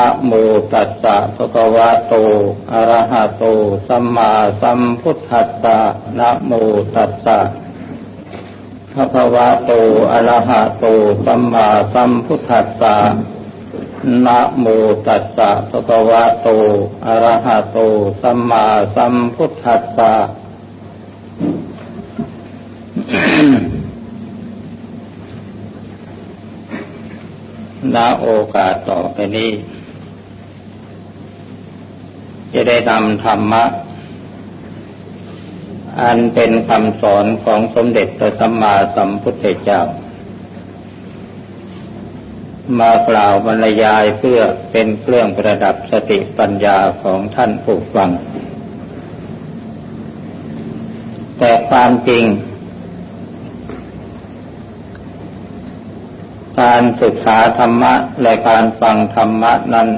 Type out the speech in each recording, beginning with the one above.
นะโมตัสสะภะคะวะโต อะระหะโต สัมมาสัมพุทธัสสะนะโมตัสสะภะคะวะโต อะระหะโต สัมมาสัมพุทธัสสะนะโมตัสสะภะคะวะโต อะระหะโต สัมมาสัมพุทธัสสะณโอกาสต่อไปนี้ จะได้นำธรรมะ อันเป็นคำสอนของสมเด็จพระสัมมาสัมพุทธเจ้า มากล่าวบรรยายเพื่อเป็นเครื่องประดับสติปัญญาของท่านผู้ฟัง แต่ความจริง การศึกษาธรรมะและการฟังธรรมะนั้น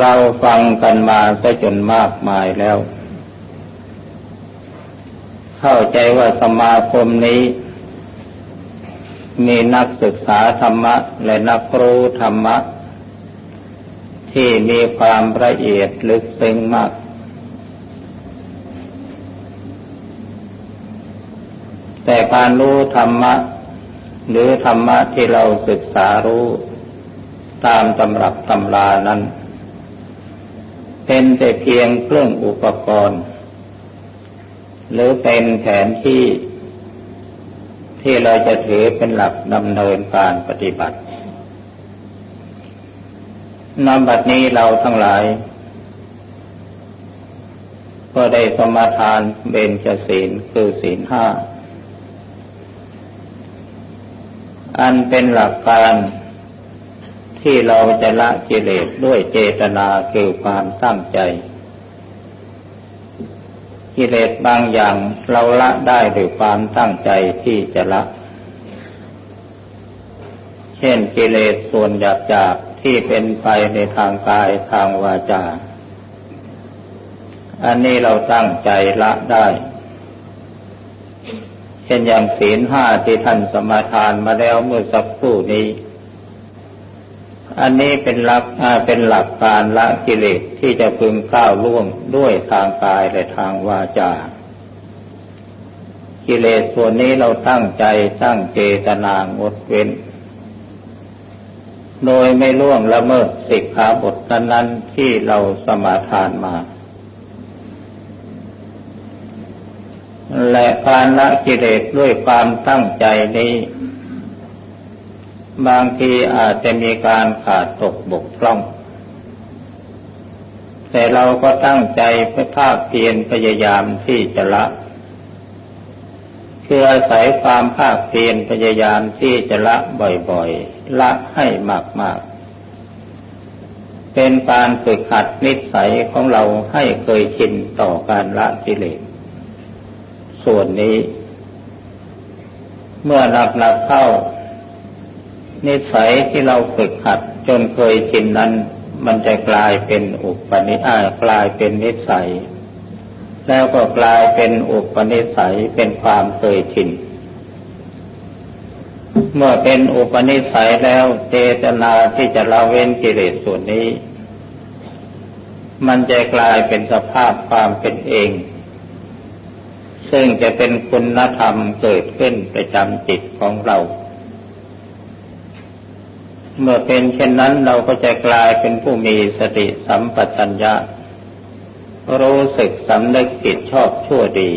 เราฟังกันมาซะจนมากมายแล้ว เข้าใจว่าสมาคมนี้ มีนักศึกษาธรรมะ และนักรู้ธรรมะ ที่มีความละเอียดลึกซึ้งมาก แต่การรู้ธรรมะ หรือธรรมะที่เราศึกษารู้ตามตำรับตำรานั้น เป็นแต่เพียงเครื่องอุปกรณ์ หรือเป็นแผนที่ที่เราจะถือเป็นหลักดำเนินการปฏิบัตินำบัดนี้เราทั้งหลาย ก็ได้สมาทานเบญจศีลคือศีลห้า อันเป็นหลักการ ที่เราจะละกิเลสด้วยเจตนาคือความตั้งใจ กิเลสบางอย่างเราละได้ด้วยความตั้งใจที่จะละ เช่นกิเลสส่วนหยาบจากที่เป็นไปในทางกายทางวาจา อันนี้เราตั้งใจละได้ เช่นอย่างศีลห้าที่ท่านสมาทานมาแล้วเมื่อสักครู่นี้ อันนี้เป็นหลักเป็นหลักการละกิเลสที่จะพึงก้าวล่วงด้วยทางกายและทางวาจา กิเลสส่วนนี้เราตั้งใจตั้งเจตนางดเว้น โดยไม่ล่วงละเมิดสิกขาบทนั้นๆที่เราสมาทานมา และการละกิเลสด้วยความตั้งใจนี้ บางทีอาจจะมีการขาดตกบกพร่อง แต่เราก็ตั้งใจเพื่อภาคเพียรพยายามที่จะละคืออาศัยความภาคเพียรพยายามที่จะละบ่อยๆ ละให้มากๆ เป็นการฝึกหัดนิสัยของเราให้เคยชินต่อการละกิเลสส่วนนี้ เมื่อหลักหลักเข้า นิสัยที่เราฝึกหัดจนเคยชินนั้น มันจะกลายเป็นอุปนิสัยกลายเป็นนิสัย แล้วก็กลายเป็นอุปนิสัยเป็นความเคยชินเมื่อเป็นอุปนิสัยแล้วเจตนาที่จะละเว้นกิเลสส่วนนี้ มันจะกลายเป็นสภาพความเป็นเอง ซึ่งจะเป็นคุณธรรมเกิดขึ้นประจำจิตของเรา เมื่อเป็นเช่นนั้นเราก็จะกลายเป็นผู้มีสติสัมปชัญญะ รู้สึกสำนึกผิดชอบชั่วดี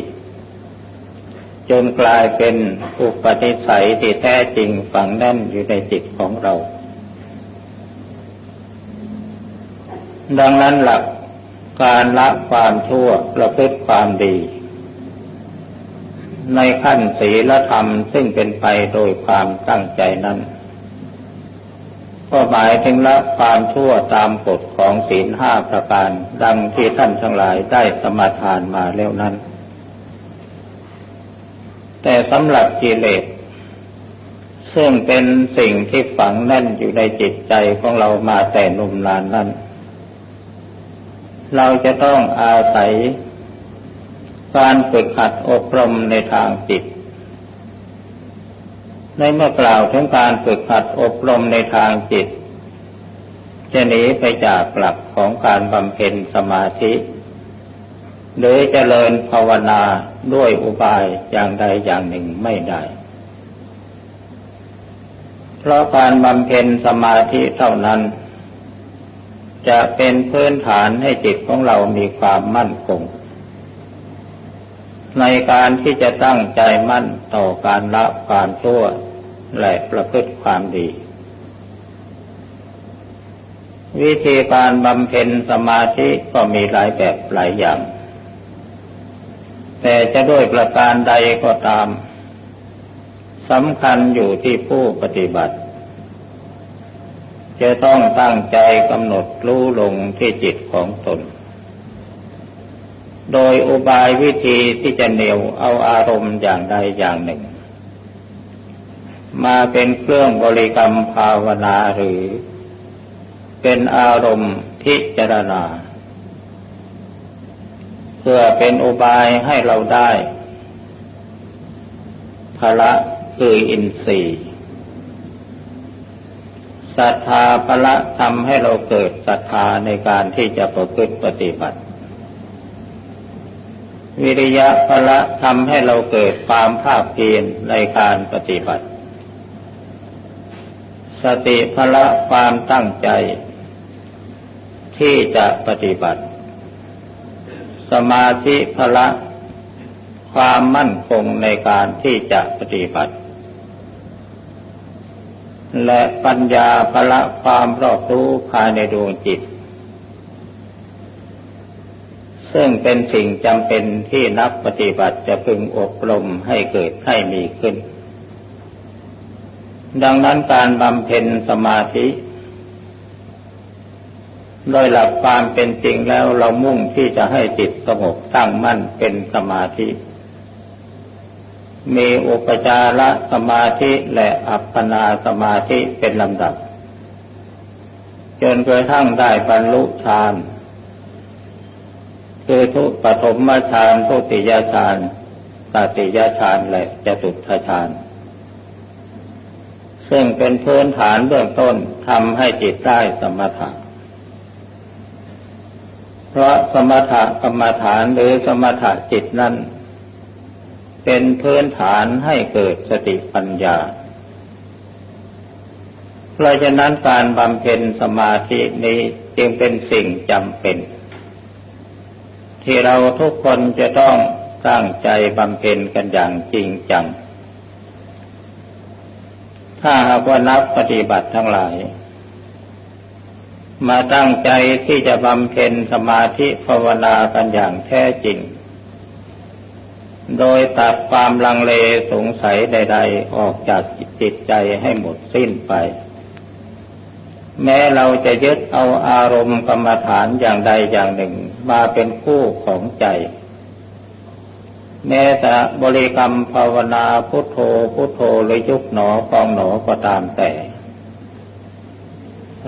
จนกลายเป็นอุปนิสัยที่แท้จริงฝังแน่นอยู่ในจิตของเรา ดังนั้นหลักการละความชั่วประพฤติความดี ในขั้นศีลธรรมซึ่งเป็นไปโดยความตั้งใจนั้น ก็หมายถึงละความชั่วตามกฎของศีลห้าประการ ดังที่ท่านทั้งหลายได้สมาทานมาแล้วนั้น แต่สำหรับกิเลสซึ่งเป็นสิ่งที่ฝังแน่นอยู่ในจิตใจของเรามาแต่นุ่มนานนั้น เราจะต้องอาศัยการฝึกหัดอบรมในทางจิต ในเมื่อกล่าวถึงการฝึกหัดอบรมในทางจิต จะหนีไปจากหลักของการบำเพ็ญสมาธิ หรือเจริญภาวนาด้วยอุบายอย่างใดอย่างหนึ่งไม่ได้ เพราะการบำเพ็ญสมาธิเท่านั้น จะเป็นพื้นฐานให้จิตของเรามีความมั่นคง ในการที่จะตั้งใจมั่นต่อการละความชั่วและประพฤติความดี วิธีการบำเพ็ญสมาธิก็มีหลายแบบหลายอย่าง แต่จะด้วยประการใดก็ตามสำคัญอยู่ที่ผู้ปฏิบัติ จะต้องตั้งใจกำหนดรู้ลงที่จิตของตน โดยอุบายวิธีที่จะเหนียวเอาอารมณ์อย่างใดอย่างหนึ่ง มาเป็นเครื่องบริกรรมภาวนาหรือ เป็นอารมณ์พิจารณา เพื่อเป็นอุบายให้เราได้พละคืออินทรีย์ศรัทธาพละทำให้เราเกิดศรัทธาในการที่จะประพฤติปฏิบัติ วิริยะพละทำให้เราเกิดความภาคเพียรในการปฏิบัติ สติพละความตั้งใจ ที่จะปฏิบัติ สมาธิพละความมั่นคงในการที่จะปฏิบัติ และปัญญาพละความรอบรู้ภายในดวงจิต ซึ่งเป็นสิ่งจำเป็นที่นักปฏิบัติจะพึงอบรมให้เกิดให้มีขึ้น ดังนั้นการบำเพ็ญสมาธิ โดยหลักความเป็นจริงแล้วเรามุ่งที่จะให้จิตสงบตั้งมั่นเป็นสมาธิ มีอุปจารสมาธิและอัปปนาสมาธิเป็นลำดับ จนกระทั่งได้บรรลุฌาน คือทุปฐมฌานทุติยฌานตติยฌานและจตุตฌาน ซึ่งเป็นพื้นฐานเบื้องต้นทำให้จิตได้สมถะ เพราะสมถะกรรมฐานหรือสมถะจิตนั้น เป็นพื้นฐานให้เกิดสติปัญญา เพราะฉะนั้นการบำเพ็ญสมาธินี้จึงเป็นสิ่งจำเป็น ที่เราทุกคนจะต้องตั้งใจบำเพ็ญกันอย่างจริงจัง ถ้าหากว่านักปฏิบัติทั้งหลาย มาตั้งใจที่จะบำเพ็ญสมาธิภาวนากันอย่างแท้จริง โดยตัดความลังเลสงสัยใด ๆ ออกจากจิตใจให้หมดสิ้นไป แม้เราจะยึดเอาอารมณ์กรรมฐานอย่างใดอย่างหนึ่ง มาเป็นคู่ของใจ แม้แต่บริกรรมภาวนาพุทโธพุทโธหรือยุบหนอฟองหนอก็ตามแต่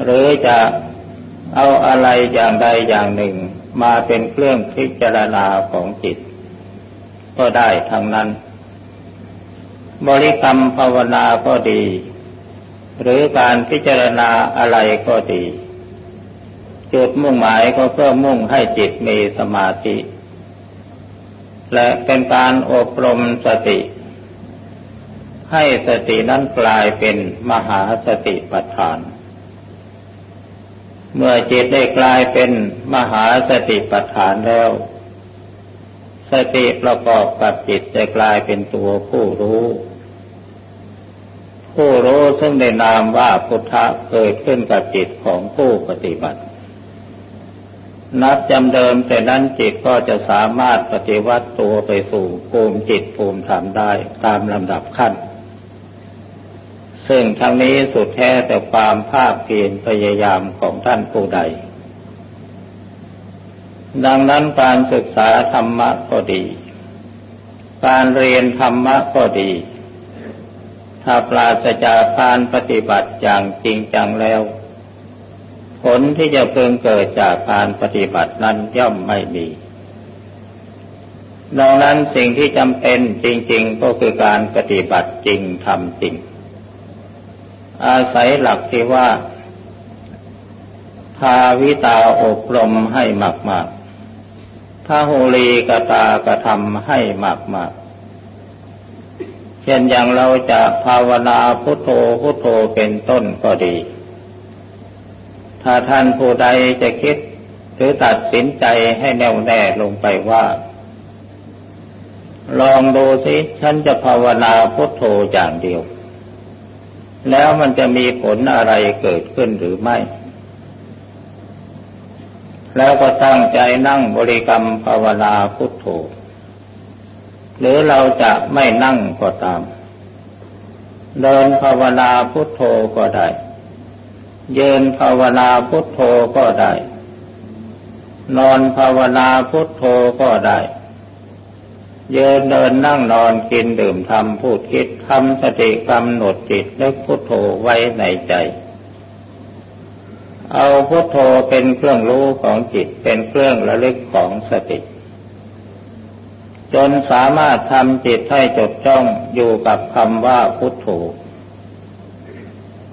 หรือจะเอาอะไรอย่างใดอย่างหนึ่ง มาเป็นเครื่องพิจารณาของจิต ก็ได้ทั้งนั้น บริกรรมภาวนาก็ดี หรือการพิจารณาอะไรก็ดี จุดมุ่งหมายก็เพื่อมุ่งให้จิตมีสมาธิ และเป็นการอบรมสติ ให้สตินั้นกลายเป็นมหาสติปัฏฐาน เมื่อจิตได้กลายเป็นมหาสติปัฏฐานแล้ว สติประกอบกับจิตจะกลายเป็นตัวผู้รู้ผู้รู้ซึ่งได้นามว่าพุทธะเกิดขึ้นกับจิตของผู้ปฏิบัติ นับจำเดิมแต่นั้นจิตก็จะสามารถปฏิวัติตัวไปสู่ภูมิจิตภูมิธรรมได้ตามลำดับขั้น ซึ่งทั้งนี้สุดแท้แต่ความภาคเพียรพยายามของท่านผู้ใด ดังนั้นการศึกษาธรรมะก็ดี การเรียนธรรมะก็ดี ถ้าปราศจากการปฏิบัติอย่างจริงจังแล้ว ผลที่จะเพิ่งเกิดจากการปฏิบัตินั้นย่อมไม่มี ดังนั้นสิ่งที่จำเป็นจริง ๆ ก็คือการปฏิบัติจริงทำจริง อาศัยหลักที่ว่าภาวิตาอบรมให้มากมากพระโหรีกตากระทำให้มากมากเช่นอย่างเราจะภาวนาพุทโธพุทโธเป็นต้นก็ดี ถ้าท่านผู้ใดจะคิดหรือตัดสินใจให้แน่วแน่ลงไปว่า ลองดูสิฉันจะภาวนาพุทโธอย่างเดียว แล้วมันจะมีผลอะไรเกิดขึ้นหรือไม่ แล้วก็ตั้งใจนั่งบริกรรมภาวนาพุทโธ หรือเราจะไม่นั่งก็ตาม เดินภาวนาพุทโธก็ได้ เยินภาวนาพุทโธก็ได้ นอนภาวนาพุทโธก็ได้เยินเดินนั่งนอนกินดื่มทำพูดคิดทำสติกำหนดจิตนึกพุทโธไว้ในใจ เอาพุทโธเป็นเครื่องรู้ของจิตเป็นเครื่องระลึกของสติ จนสามารถทำจิตให้จดจ้องอยู่กับคำว่าพุทโธ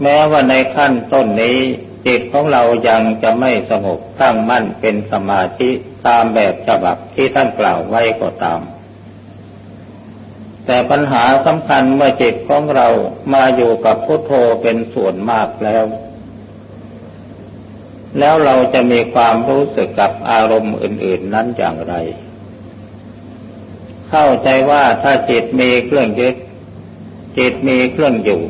แม้ว่าในขั้นต้นนี้จิตของเรายังจะไม่สงบตั้งมั่นเป็นสมาธิตามแบบฉบับที่ท่านกล่าวไว้ก็ตาม แต่ปัญหาสำคัญเมื่อจิตของเรามาอยู่กับพุทโธเป็นส่วนมากแล้ว แล้วเราจะมีความรู้สึกกับอารมณ์อื่น ๆนั้นอย่างไร เข้าใจว่าถ้าจิตมีเครื่องยึดจิตมีเครื่องอยู่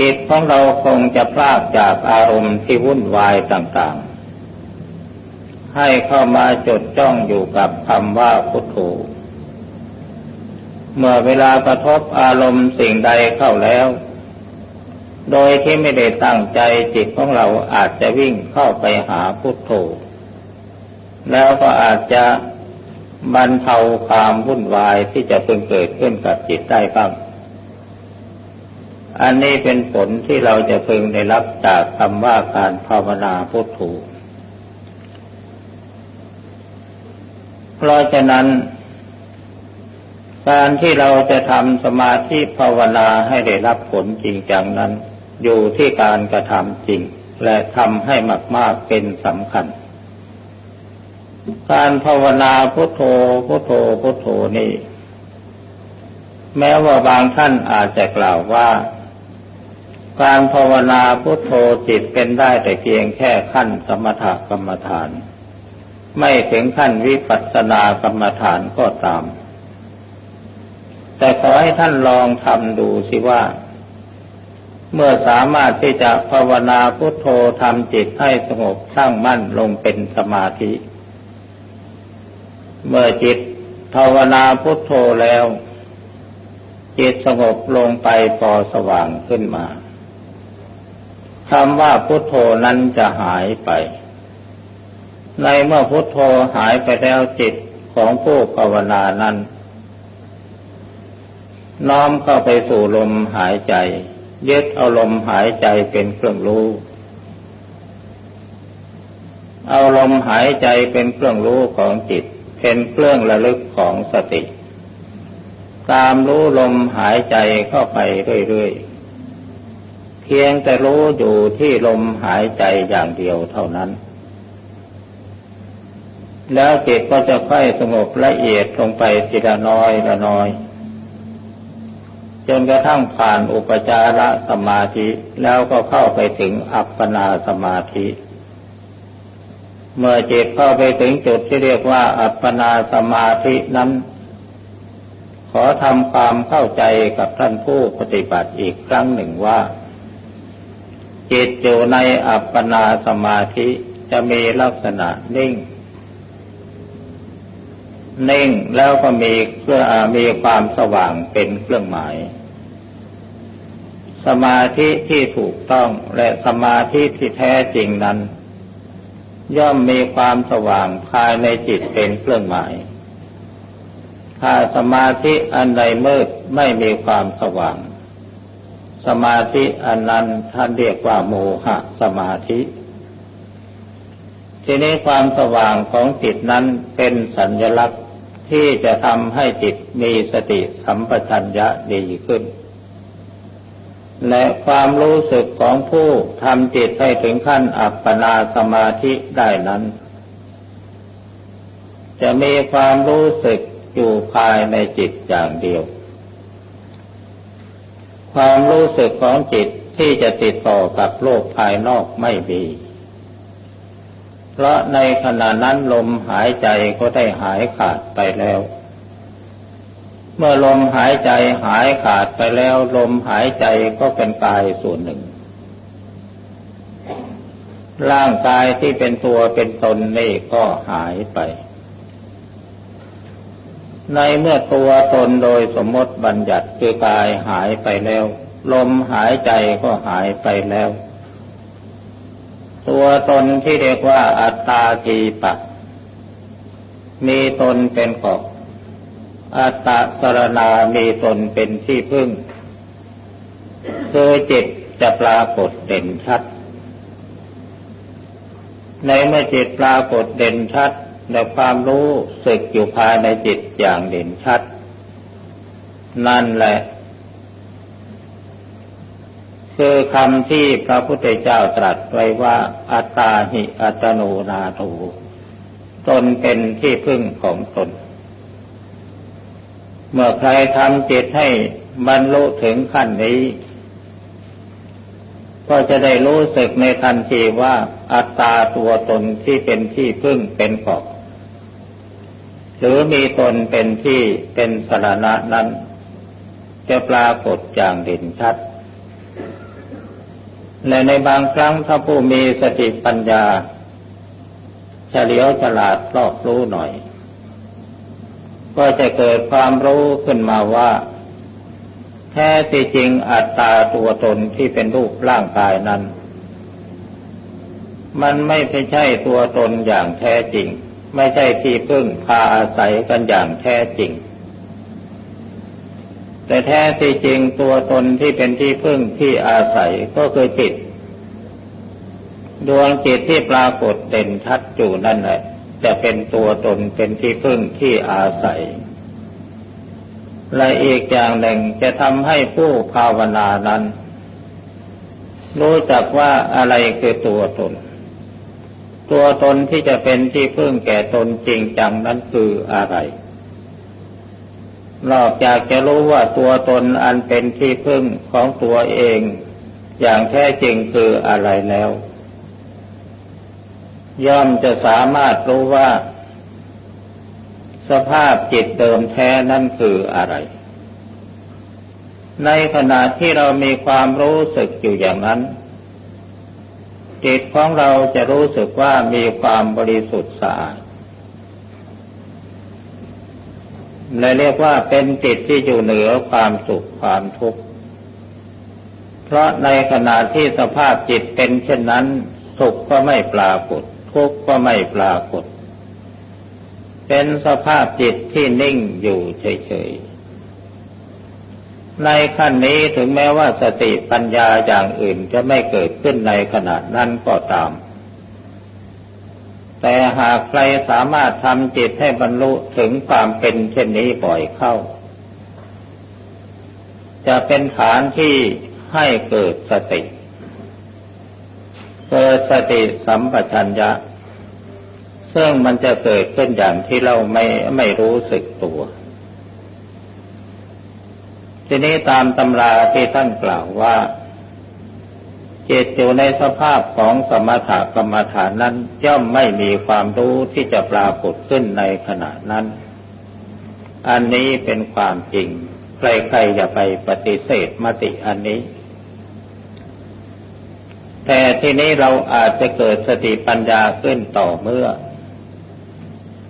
จิตของเราคงจะพลากจากอารมณ์ที่วุ่นวายต่างๆ ให้เข้ามาจดจ้องอยู่กับคำว่าพุทโธเมื่อเวลากระทบอารมณ์สิ่งใดเข้าแล้ว โดยที่ไม่ได้ตั้งใจจิตของเราอาจจะวิ่งเข้าไปหาพุทโธ แล้วก็อาจจะบรรเทาความวุ่นวายที่จะเพิ่งเกิดขึ้นกับจิตได้บ้าง อันนี้เป็นผลที่เราจะพึงได้รับจากคำว่าการภาวนาพุทโธเพราะฉะนั้น การที่เราจะทำสมาธิภาวนาให้ได้รับผลจริงจังนั้น อยู่ที่การกระทำจริง และทำให้มาก ๆเป็นสำคัญ การภาวนาพุทโธพุทโธพุทโธนี่แม้ว่าบางท่านอาจจะกล่าวว่า การภาวนาพุทโธจิตเป็นได้แต่เพียงแค่ขั้นสมถกรรมฐาน ไม่ถึงขั้นวิปัสสนากรรมฐานก็ตาม แต่ขอให้ท่านลองทำดูสิว่า เมื่อสามารถที่จะภาวนาพุทโธทำจิตให้สงบตั้งมั่นลงเป็นสมาธิ เมื่อจิตภาวนาพุทโธแล้ว จิตสงบลงไปพอสว่างขึ้นมา คำว่าพุทโธนั้นจะหายไป ในเมื่อพุทโธหายไปแล้วจิตของผู้ภาวนานั้น น้อมเข้าไปสู่ลมหายใจ ยึดเอาลมหายใจเป็นเครื่องรู้ เอาลมหายใจเป็นเครื่องรู้ของจิต เป็นเครื่องระลึกของสติ ตามรู้ลมหายใจเข้าไปเรื่อยๆ เพียงแต่รู้อยู่ที่ลมหายใจอย่างเดียวเท่านั้น แล้วจิตก็จะค่อยสงบละเอียดลงไปทีละน้อยละน้อยจนกระทั่งผ่านอุปจารสมาธิแล้วก็เข้าไปถึงอัปปนาสมาธิ เมื่อจิตเข้าไปถึงจุดที่เรียกว่า อัปปนาสมาธินั้น ขอทำความเข้าใจกับท่านผู้ปฏิบัติอีกครั้งหนึ่งว่า จิตอยู่ในอัปปนาสมาธิจะมีลักษณะนิ่ง นิ่งแล้วก็มีเพื่อมีความสว่างเป็นเครื่องหมาย สมาธิที่ถูกต้องและสมาธิที่แท้จริงนั้น ย่อมมีความสว่างภายในจิตเป็นเครื่องหมาย ถ้าสมาธิอันใดมืดไม่มีความสว่าง สมาธิอันนั้นท่านเรียกว่าโมหะสมาธิ ทีนี้ความสว่างของจิตนั้นเป็นสัญลักษณ์ที่จะทำให้จิตมีสติสัมปชัญญะดีขึ้น และความรู้สึกของผู้ทำจิตให้ถึงขั้นอัปปนาสมาธิได้นั้น จะมีความรู้สึกอยู่ภายในจิตอย่างเดียว ความรู้สึกของจิตที่จะติดต่อกับโลกภายนอกไม่มี เพราะในขณะนั้นลมหายใจก็ได้หายขาดไปแล้ว เมื่อลมหายใจหายขาดไปแล้ว ลมหายใจก็เป็นกายส่วนหนึ่ง ร่างกายที่เป็นตัวเป็นตนนี่ก็หายไป ในเมื่อตัวตนโดยสมมติบัญญัติคือกายหายไปแล้ว ลมหายใจก็หายไปแล้ว ตัวตนที่เรียกว่าอัตตาทีปะ มีตนเป็นขอบอัตตาสรณามีตนเป็นที่พึ่งคือจิตจะปรากฏเด่นชัด ในเมื่อจิตปรากฏเด่นชัด ในความรู้สึกอยู่ภายในจิตอย่างเด่นชัด นั่นแหละ คือคำที่พระพุทธเจ้าตรัสไว้ว่า อัตตาหิอัตโนนาโถตนเป็นที่พึ่งของตน เมื่อใครทำจิตให้บรรลุถึงขั้นนี้ ก็จะได้รู้สึกในทันทีว่าอัตตาตัวตนที่เป็นที่พึ่งเป็นขอบ หรือมีตนเป็นที่เป็นสรณะนั้น จะปรากฏอย่างเด่นชัด และในบางครั้งถ้าผู้มีสติปัญญาเฉลียวฉลาดรอบรู้หน่อย ก็จะเกิดความรู้ขึ้นมาว่า แท้ที่จริงอัตตาตัวตนที่เป็นรูปร่างกายนั้น มันไม่ใช่ตัวตนอย่างแท้จริง ไม่ใช่ที่พึ่งพาอาศัยกันอย่างแท้จริง แต่แท้ที่จริงตัวตนที่เป็นที่พึ่งที่อาศัยก็คือจิต ดวงจิตที่ปรากฏเด่นชัดอยู่นั่นแหละจะเป็นตัวตนเป็นที่พึ่งที่อาศัย และอีกอย่างหนึ่งจะทำให้ผู้ภาวนานั้น รู้จักว่าอะไรคือตัวตน ตัวตนที่จะเป็นที่พึ่งแก่ตนจริงจังนั้นคืออะไร นอกจากจะรู้ว่าตัวตนอันเป็นที่พึ่งของตัวเอง อย่างแท้จริงคืออะไรแล้ว ย่อมจะสามารถรู้ว่า สภาพจิตเดิมแท้นั่นคืออะไร ในขณะที่เรามีความรู้สึกอยู่อย่างนั้น จิตของเราจะรู้สึกว่ามีความบริสุทธิ์สะอาดเลยเรียกว่าเป็นจิตที่อยู่เหนือความสุขความทุกข์ เพราะในขณะที่สภาพจิตเป็นเช่นนั้น สุขก็ไม่ปรากฏ ทุกข์ก็ไม่ปรากฏ เป็นสภาพจิตที่นิ่งอยู่เฉยๆ ในขั้นนี้ถึงแม้ว่าสติปัญญาอย่างอื่นจะไม่เกิดขึ้นในขณะนั้นก็ตาม แต่หากใครสามารถทำจิตให้บรรลุถึงความเป็นเช่นนี้บ่อยเข้า จะเป็นฐานที่ให้เกิดสติ เกิดสติสัมปชัญญะ ซึ่งมันจะเกิดขึ้นอย่างที่เราไม่ไม่รู้สึกตัว ทีนี้ตามตำราที่ท่านกล่าวว่า จิตอยู่ในสภาพของสมถกรรมฐานนั้นย่อมไม่มีความรู้ที่จะปรากฏขึ้นในขณะนั้น อันนี้เป็นความจริง ใครๆอย่าไปปฏิเสธมติอันนี้ แต่ทีนี้เราอาจจะเกิดสติปัญญาขึ้นต่อเมื่อ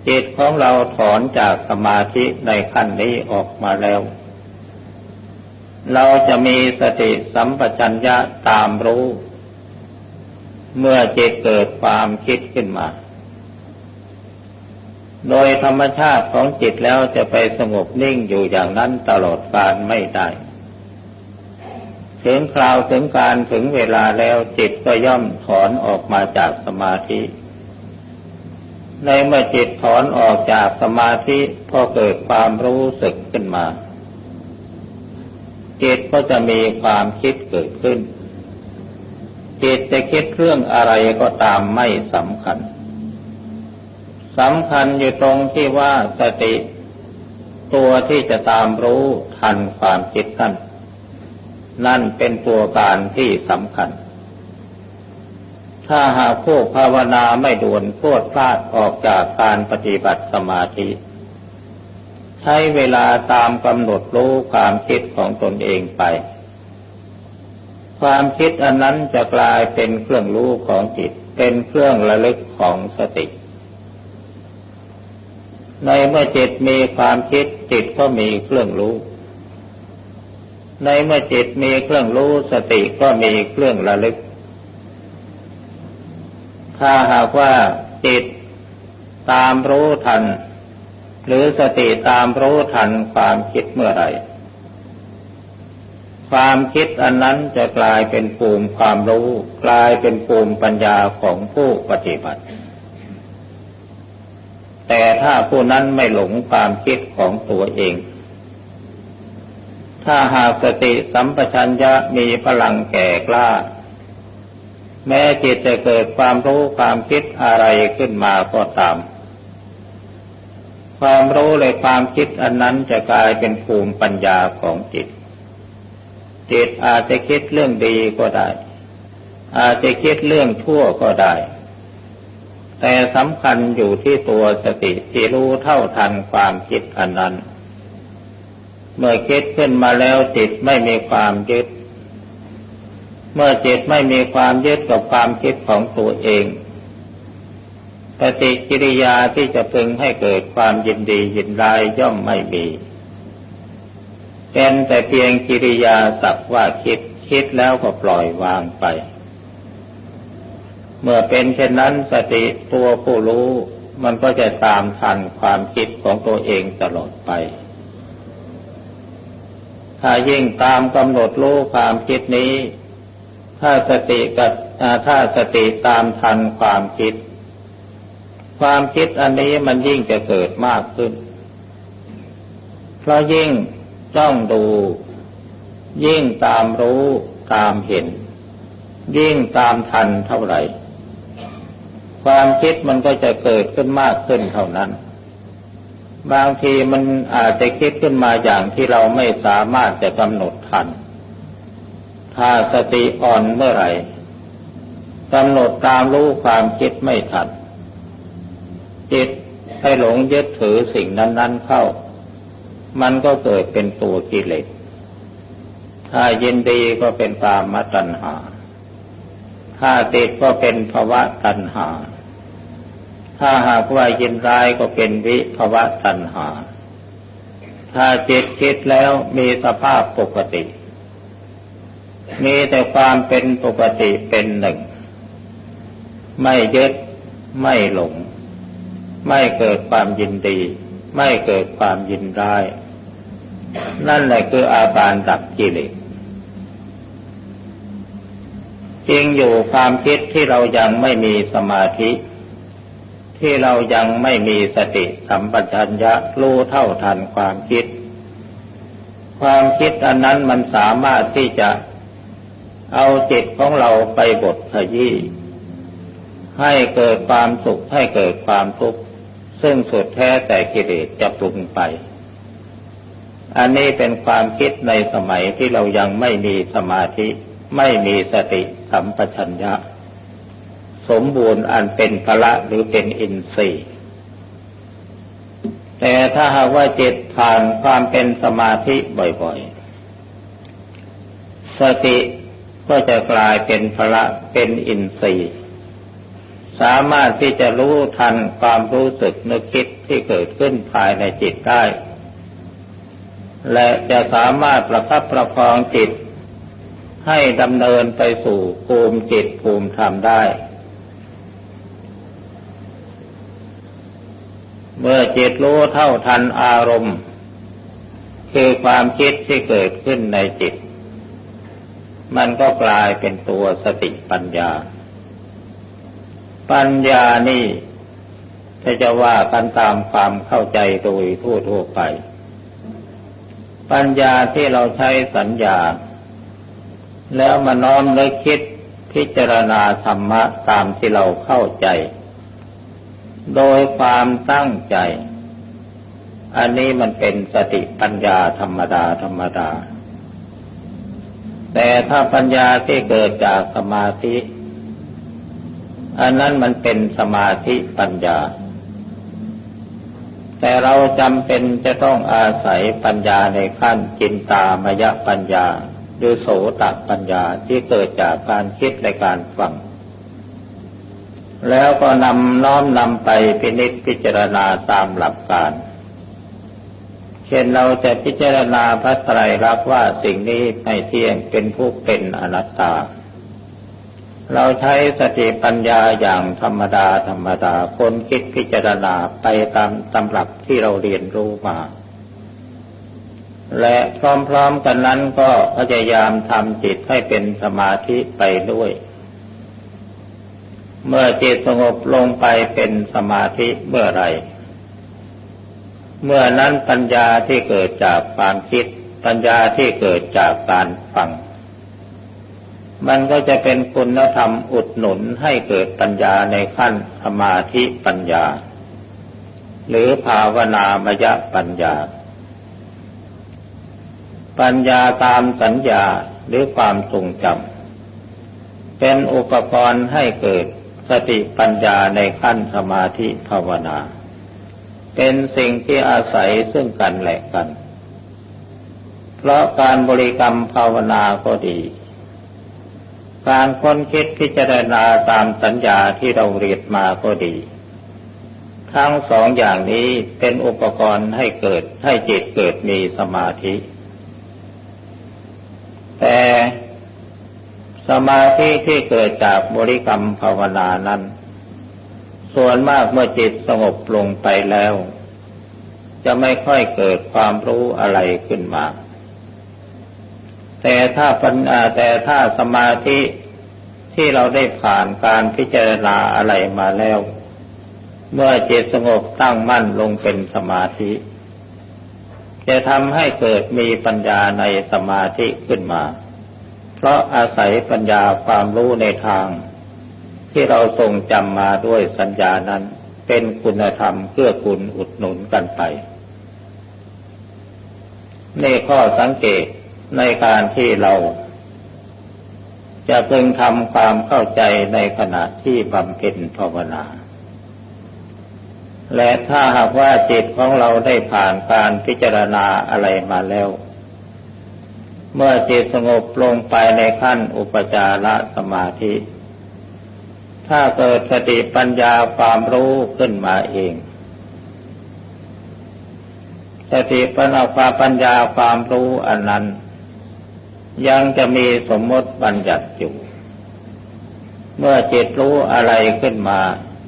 จิตของเราถอนจากสมาธิในขั้นนี้ออกมาแล้ว เราจะมีสติสัมปชัญญะตามรู้ เมื่อจิตเกิดความคิดขึ้นมา โดยธรรมชาติของจิตแล้วจะไปสงบนิ่งอยู่อย่างนั้นตลอดกาลไม่ได้ ถึงคราวถึงการถึงเวลาแล้วจิตก็ย่อมถอนออกมาจากสมาธิในเมื่อจิตถอนออกจากสมาธิพอเกิดความรู้สึกขึ้นมา จิตก็จะมีความคิดเกิดขึ้น จิตจะคิดเรื่องอะไรก็ตามไม่สำคัญสำคัญอยู่ตรงที่ว่าสติ ตัวที่จะตามรู้ทันความคิดนั่นนั่นเป็นตัวการที่สำคัญ ถ้าหากผู้ภาวนาไม่ด่วนพวดพลาดออกจากการปฏิบัติสมาธิ ใช้เวลาตามกำหนดรู้ความคิดของตนเองไป ความคิดอันนั้นจะกลายเป็นเครื่องรู้ของจิต เป็นเครื่องระลึกของสติ ในเมื่อจิตมีความคิดจิตก็มีเครื่องรู้ ในเมื่อจิตมีเครื่องรู้สติก็มีเครื่องระลึก ถ้าหากว่าจิตตามรู้ทัน หรือสติตามรู้ทันความคิดเมื่อไรความคิดอันนั้นจะกลายเป็นภูมิความรู้ กลายเป็นภูมิปัญญาของผู้ปฏิบัติ แต่ถ้าผู้นั้นไม่หลงความคิดของตัวเอง ถ้าหากสติสัมปชัญญะมีพลังแก่กล้า แม้จิตจะเกิดความรู้ความคิดอะไรขึ้นมาก็ตาม ความรู้และความคิดอันนั้นจะกลายเป็นภูมิปัญญาของจิต จิตอาจจะคิดเรื่องดีก็ได้ อาจจะคิดเรื่องชั่วก็ได้ แต่สำคัญอยู่ที่ตัวสติที่รู้เท่าทันความคิดอันนั้น เมื่อคิดขึ้นมาแล้วจิตไม่มีความยึด เมื่อจิตไม่มีความยึดกับความคิดของตัวเอง ปฏิกิริยาที่จะพึงให้เกิดความยินดียินร้ายย่อมไม่มี เป็นแต่เพียงกิริยาสักว่าคิดคิดแล้วก็ปล่อยวางไป เมื่อเป็นเช่นนั้นสติตัวผู้รู้มันก็จะตามทันความคิดของตัวเองตลอดไป ถ้ายิ่งตามกำหนดรู้ความคิดนี้ ถ้าสติกับถ้าสติตามทันความคิด ความคิดอันนี้มันยิ่งจะเกิดมากขึ้น เพราะยิ่งจ้องดู ยิ่งตามรู้ตามเห็น ยิ่งตามทันเท่าไหร่ ความคิดมันก็จะเกิดขึ้นมากขึ้นเท่านั้น บางทีมันอาจจะคิดขึ้นมาอย่างที่เราไม่สามารถจะกำหนดทัน ถ้าสติอ่อนเมื่อไหร่กำหนดตามรู้ความคิดไม่ทัน จิตให้หลงยึดถือสิ่งนั้น ๆเข้า มันก็เกิดเป็นตัวกิเลส ถ้ายินดีก็เป็นตามมตัณหา ถ้าติดก็เป็นภวะตัณหา ถ้าหากว่ายินร้ายก็เป็นวิภวะตัณหา ถ้าจิตคิดแล้วมีสภาพปกติ มีแต่ความเป็นปกติเป็นหนึ่ง ไม่ยึดไม่หลง ไม่เกิดความยินดี ไม่เกิดความยินร้าย นั่นแหละคืออาการดับกิเลสจริงอยู่ความคิดที่เรายังไม่มีสมาธิ ที่เรายังไม่มีสติสัมปชัญญะรู้เท่าทันความคิด ความคิดอันนั้นมันสามารถที่จะเอาจิตของเราไปบทขยี้ให้เกิดความสุขให้เกิดความทุกข์ ซึ่งสุดแท้แต่กิเลสจะปรุงไป อันนี้เป็นความคิดในสมัยที่เรายังไม่มีสมาธิ ไม่มีสติสัมปชัญญะ สมบูรณ์อันเป็นพละหรือเป็นอินทรีย์แต่ถ้าหากว่าจิตผ่านความเป็นสมาธิบ่อยๆ สติก็จะกลายเป็นพละเป็นอินทรีย์ สามารถที่จะรู้ทันความรู้สึกนึกคิดที่เกิดขึ้นภายในจิตได้ และจะสามารถประคับประคองจิต ให้ดำเนินไปสู่ภูมิจิตภูมิธรรมได้ เมื่อจิตรู้เท่าทันอารมณ์ คือความคิดที่เกิดขึ้นในจิต มันก็กลายเป็นตัวสติปัญญา ปัญญานี่ถ้าจะว่ากันตามความเข้าใจโดยทั่วทั่วไป ปัญญาที่เราใช้สัญญา แล้วมาน้อมนึกคิดพิจารณาธรรมะตามที่เราเข้าใจ โดยความตั้งใจ อันนี้มันเป็นสติปัญญาธรรมดาธรรมดา แต่ถ้าปัญญาที่เกิดจากสมาธิ อันนั้นมันเป็นสมาธิปัญญา แต่เราจำเป็นจะต้องอาศัยปัญญาในขั้นจินตามยปัญญา หรือโสตปัญญาที่เกิดจากการคิดและการฟัง แล้วก็นำน้อมนำไปพินิจพิจารณาตามหลักการเช่นเราจะพิจารณาพระไตรลักษณ์ว่าสิ่งนี้ไม่เที่ยงเป็นผู้เป็นอนัตตา เราใช้สติปัญญาอย่างธรรมดาธรรมดาคนคิดพิจารณาไปตามตำรับที่เราเรียนรู้มา และพร้อมๆกันนั้นก็พยายามทำจิตให้เป็นสมาธิไปด้วย เมื่อจิตสงบลงไปเป็นสมาธิเมื่อไร เมื่อนั้นปัญญาที่เกิดจากความคิด ปัญญาที่เกิดจากการฟัง มันก็จะเป็นคุณธรรมอุดหนุนให้เกิดปัญญาในขั้นสมาธิปัญญา หรือภาวนามยปัญญา ปัญญาตามสัญญาหรือความทรงจำเป็นอุปกรณ์ให้เกิดสติปัญญาในขั้นสมาธิภาวนา เป็นสิ่งที่อาศัยซึ่งกันและกัน เพราะการบริกรรมภาวนาก็ดี การค้นคิดพิจารณาตามสัญญาที่เราเรียนมาก็ดี ทั้งสองอย่างนี้เป็นอุปกรณ์ให้เกิดให้จิตเกิดมีสมาธิ แต่สมาธิที่เกิดจากบริกรรมภาวนานั้น ส่วนมากเมื่อจิตสงบลงไปแล้ว จะไม่ค่อยเกิดความรู้อะไรขึ้นมา แต่ถ้าปัญญาแต่ถ้าสมาธิที่เราได้ผ่านการพิจารณาอะไรมาแล้ว เมื่อจิตสงบตั้งมั่นลงเป็นสมาธิ จะทำให้เกิดมีปัญญาในสมาธิขึ้นมา เพราะอาศัยปัญญาความรู้ในทาง ที่เราทรงจำมาด้วยสัญญานั้นเป็นคุณธรรมเพื่อคุณอุดหนุนกันไป ในข้อสังเกต ในการที่เรา จะพึงทำความเข้าใจในขณะที่บำเพ็ญภาวนา และถ้าหากว่าจิตของเราได้ผ่านการพิจารณาอะไรมาแล้ว เมื่อจิตสงบลงไปในขั้นอุปจารสมาธิ ถ้าเกิดสติปัญญาความรู้ขึ้นมาเองสติปัญญาความปัญญาความรู้อันนั้น ยังจะมีสมมติบัญญัติอยู่ เมื่อจิตรู้อะไรขึ้นมา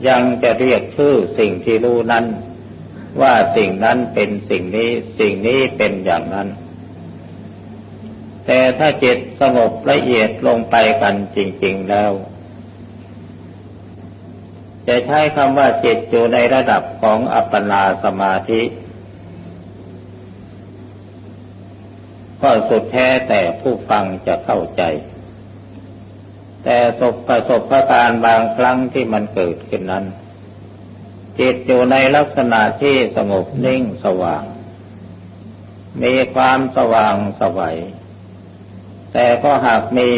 ยังจะเรียกชื่อสิ่งที่รู้นั้น ว่าสิ่งนั้นเป็นสิ่งนี้สิ่งนี้เป็นอย่างนั้น แต่ถ้าจิตสงบละเอียดลงไปกันจริง ๆแล้ว จะใช้คำว่าจิตอยู่ในระดับของอัปปนาสมาธิ ก็สุดแท้แต่ผู้ฟังจะเข้าใจ แต่สบประสบการณ์บางครั้งที่มันเกิดขึ้นนั้น จิตอยู่ในลักษณะที่สงบนิ่งสว่าง มีความสว่างสวัยแต่ก็หากมี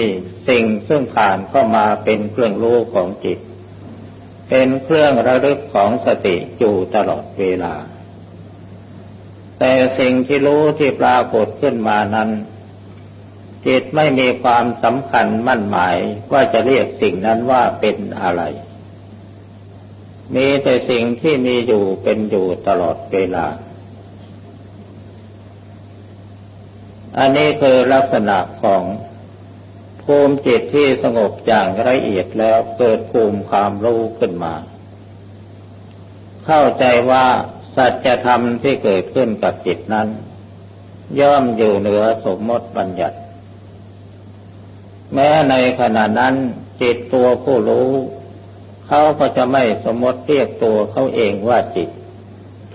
สิ่งซึ่งผ่านเข้ามาเป็นเครื่องรู้ของจิต เป็นเครื่องระลึกของสติอยู่ตลอดเวลา แต่สิ่งที่รู้ที่ปรากฏขึ้นมานั้น จิตไม่มีความสำคัญมั่นหมายว่าจะเรียกสิ่งนั้นว่าเป็นอะไร มีแต่สิ่งที่มีอยู่เป็นอยู่ตลอดเวลา อันนี้คือลักษณะของภูมิจิตที่สงบอย่างละเอียดแล้วเกิดภูมิความรู้ขึ้นมา เข้าใจว่า สัจธรรมที่เกิดขึ้นกับจิตนั้น ย่อมอยู่เหนือสมมติบัญญัติ แม้ในขณะนั้นจิตตัวผู้รู้ เขาก็จะไม่สมมติเรียกตัวเขาเองว่าจิต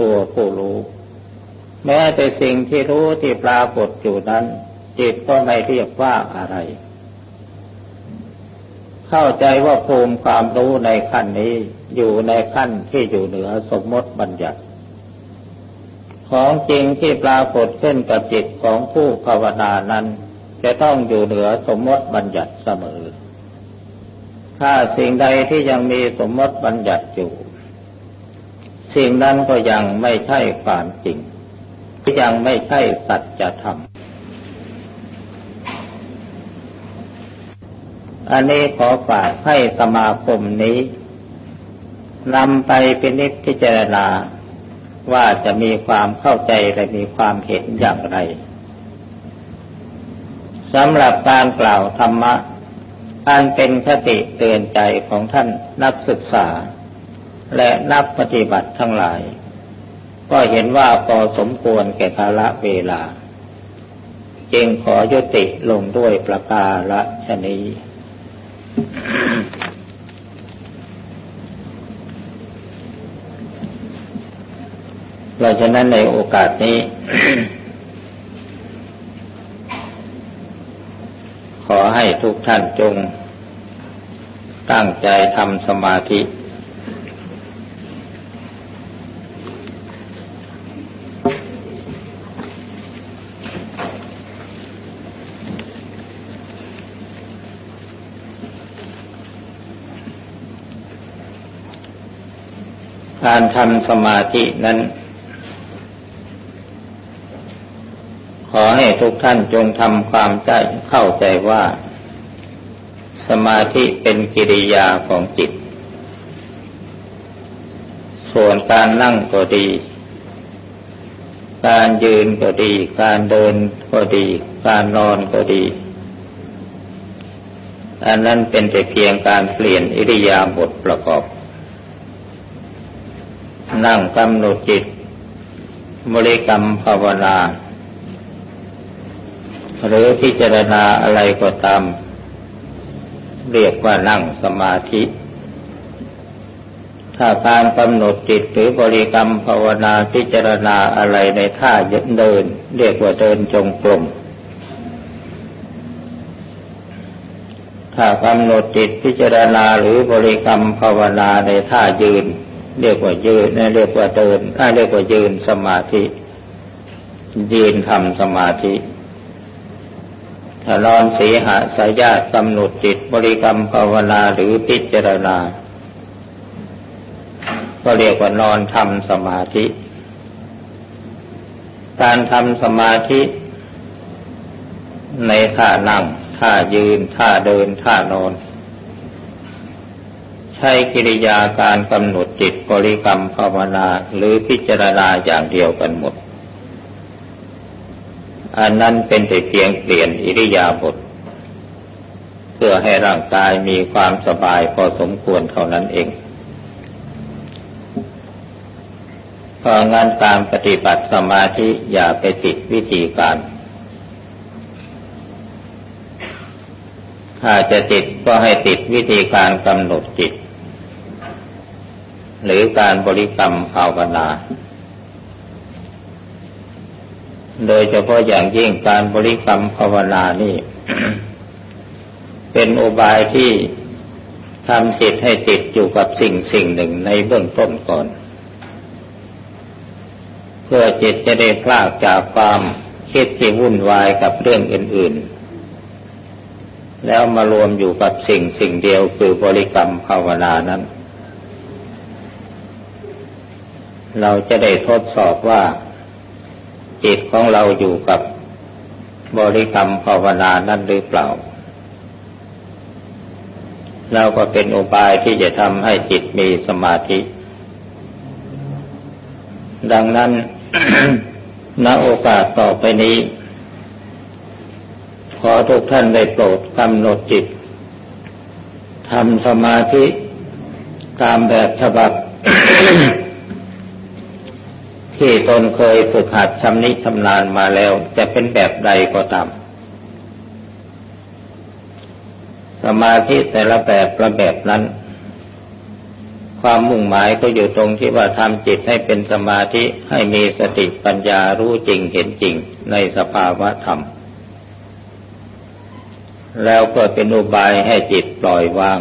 ตัวผู้รู้ แม้แต่สิ่งที่รู้ที่ปรากฏอยู่นั้น จิตก็ไม่เรียกว่าอะไร เข้าใจว่าภูมิความรู้ในขั้นนี้อยู่ในขั้นที่อยู่เหนือสมมติบัญญัติ ของจริงที่ปรากฏขึ้นกับจิตของผู้ภาวนานั้น จะต้องอยู่เหนือสมมติบัญญัติเสมอ ถ้าสิ่งใดที่ยังมีสมมติบัญญัติอยู่ สิ่งนั้นก็ยังไม่ใช่ความจริงยังไม่ใช่สัจธรรมอันนี้ขอฝากให้สมาคมนี้นำไปเป็นนิพพิจารณา ว่าจะมีความเข้าใจและมีความเห็นอย่างไรสำหรับการกล่าวธรรมะอันเป็นคติเตือนใจของท่านนักศึกษา และนักปฏิบัติทั้งหลาย ก็เห็นว่าพอสมควรแก่กาลเวลา จึงขอยุติลงด้วยประกาศชนี้ เพราะฉะนั้นในโอกาสนี้ ขอให้ทุกท่านจง ตั้งใจทำสมาธิ การทำสมาธินั้น อให้ทุกท่านจงทำความใจเข้าใจว่า สมาธิเป็นกิริยาของจิต ส่วนการนั่งก็ดี การยืนก็ดี การเดินก็ดี การนอนก็ดี อันนั้นเป็นแต่เพียงการเปลี่ยนอิริยาบถประกอบ นั่งกำหนดจิตบริกรรมภาวนา หรือพิจารณาอะไรก็ตาม เรียกว่านั่งสมาธิ ถ้าการกำหนดจิตหรือบริกรรมภาวนาพิจารณาอะไรในท่าเดิน เรียกว่าเดินจงกรมถ้ากำหนดจิตพิจารณาหรือบริกรรมภาวนาในท่ายืน เรียกว่ายืนเรียกว่าเดินถ้าเรียกว่ายืนสมาธิ ยืนทำสมาธิ นอนสีหาสายาตกำหนดจิตบริกรรมภาวนาหรือพิจารณา ก็เรียกว่านอนทำสมาธิ การทำสมาธิ ในท่านั่งท่ายืนท่าเดินท่านอน ใช้กิริยาการกำหนดจิตบริกรรมภาวนาหรือพิจารณาอย่างเดียวกันหมด อันนั้นเป็นแต่เพียงเปลี่ยนอิริยาบถเพื่อให้ร่างกายมีความสบายพอสมควรเท่านั้นเองเพราะงั้นการปฏิบัติสมาธิอย่าไปติดวิธีการ ถ้าจะติดก็ให้ติดวิธีการกำหนดจิต หรือการบริกรรมภาวนา โดยเฉพาะอย่างยิ่งการบริกรรมภาวนานี่ เป็นอุบายที่ทำจิตให้ติดอยู่กับสิ่งสิ่งหนึ่งในเบื้องต้นก่อน เพื่อจิตจะได้พลากจากความคิดที่วุ่นวายกับเรื่องอื่น ๆ แล้วมารวมอยู่กับสิ่งสิ่งเดียวคือบริกรรมภาวนานั้น เราจะได้ทดสอบว่า จิตของเราอยู่กับบริกรรมภาวนานั่นหรือเปล่า เราก็เป็นอุบายที่จะทำให้จิตมีสมาธิ ดังนั้นณโอกาสต่อไปนี้ ขอทุกท่านได้โปรดกำหนดจิตทำสมาธิตามแบบฉบับ ที่ตนเคยฝึกหัดชำนิชำนาญมาแล้ว จะเป็นแบบใดก็ตาม สมาธิแต่ละแบบละแบบนั้น ความมุ่งหมายก็อยู่ตรงที่ว่าทำจิตให้เป็นสมาธิให้มีสติปัญญารู้จริงเห็นจริงในสภาวะธรรม แล้วก็เป็นอุบายให้จิตปล่อยวาง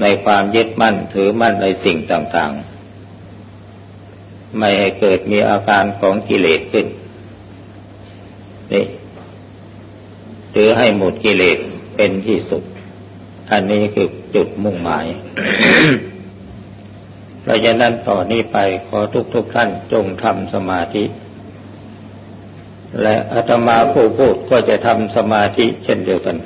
ในความยึดมั่นถือมั่นในสิ่งต่างๆ ไม่ให้เกิดมีอาการของกิเลสขึ้น นี่หรือให้หมดกิเลสเป็นที่สุด อันนี้คือจุดมุ่งหมาย เพราะฉะนั้นต่อนนี้ไปขอทุกทุกท่านจงทำสมาธิ และอาตมาผู้พูดก็จะทำสมาธิเช่นเดียวกัน